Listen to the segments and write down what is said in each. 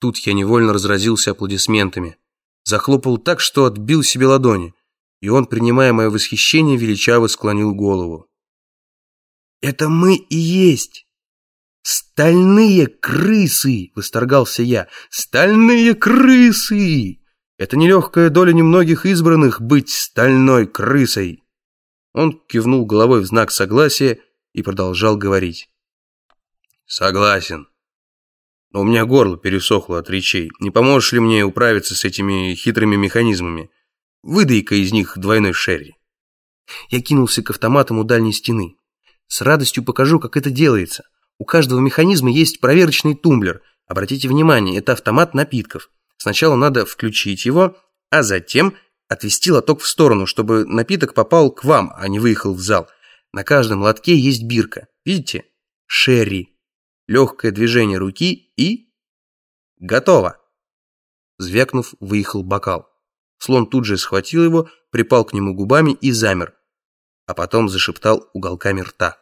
Тут я невольно разразился аплодисментами. Захлопал так, что отбил себе ладони, и он, принимая мое восхищение, величаво склонил голову. «Это мы и есть! Стальные крысы!» — восторгался я. «Стальные крысы! Это нелегкая доля немногих избранных быть стальной крысой!» Он кивнул головой в знак согласия и продолжал говорить. «Согласен. У меня горло пересохло от речей. Не поможешь ли мне управиться с этими хитрыми механизмами? Выдай-ка из них двойной шерри». Я кинулся к автоматам у дальней стены. С радостью покажу, как это делается. У каждого механизма есть проверочный тумблер. Обратите внимание, это автомат напитков. Сначала надо включить его, а затем отвести лоток в сторону, чтобы напиток попал к вам, а не выехал в зал. На каждом лотке есть бирка. Видите? Шерри. Легкое движение руки и... Готово. Звякнув, выехал бокал. Слон тут же схватил его, припал к нему губами и замер, а потом зашептал уголками рта.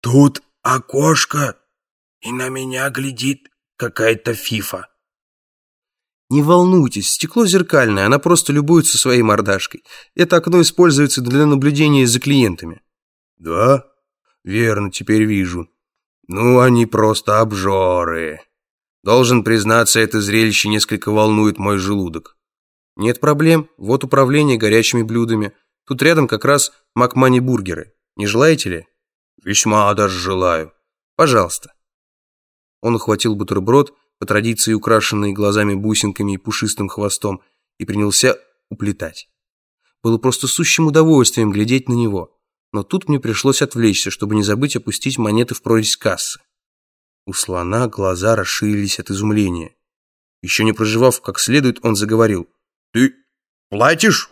«Тут окошко, и на меня глядит какая-то фифа». Не волнуйтесь, стекло зеркальное, она просто любуется своей мордашкой. Это окно используется для наблюдения за клиентами. Да? Верно, теперь вижу. Ну, они просто обжоры. Должен признаться, это зрелище несколько волнует мой желудок. Нет проблем, вот управление горячими блюдами. Тут рядом как раз Макмани бургеры. Не желаете ли? Весьма даже желаю. Пожалуйста. Он ухватил бутерброд, по традиции украшенный глазами бусинками и пушистым хвостом, и принялся уплетать. Было просто сущим удовольствием глядеть на него. Но тут мне пришлось отвлечься, чтобы не забыть опустить монеты в прорезь кассы. У слона глаза расширились от изумления. Еще не проживав как следует, он заговорил. «Ты платишь?»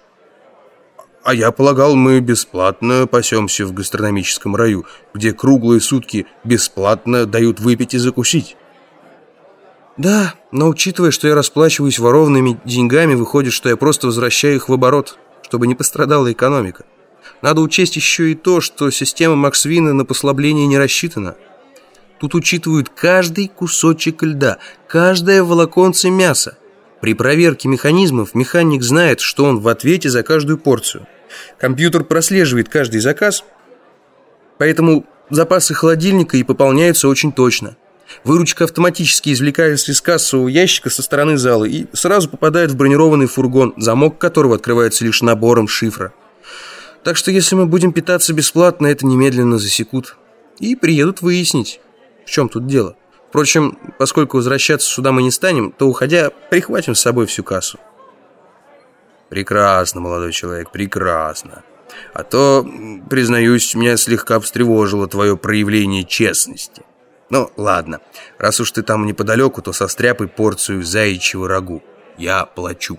«А я полагал, мы бесплатно пасемся в гастрономическом раю, где круглые сутки бесплатно дают выпить и закусить». Да, но учитывая, что я расплачиваюсь ворованными деньгами, выходит, что я просто возвращаю их в оборот, чтобы не пострадала экономика. Надо учесть еще и то, что система Максвина на послабление не рассчитана. Тут учитывают каждый кусочек льда, каждое волоконце мяса. При проверке механизмов механик знает, что он в ответе за каждую порцию. Компьютер прослеживает каждый заказ, поэтому запасы холодильника и пополняются очень точно. Выручка автоматически извлекается из кассового ящика со стороны зала и сразу попадает в бронированный фургон, замок которого открывается лишь набором шифра. Так что если мы будем питаться бесплатно, это немедленно засекут. И приедут выяснить, в чем тут дело. Впрочем, поскольку возвращаться сюда мы не станем, то, уходя, прихватим с собой всю кассу. Прекрасно, молодой человек, прекрасно. А то, признаюсь, меня слегка встревожило твое проявление честности. Ну, ладно, раз уж ты там неподалеку, то состряпай порцию заячьего рагу. Я плачу.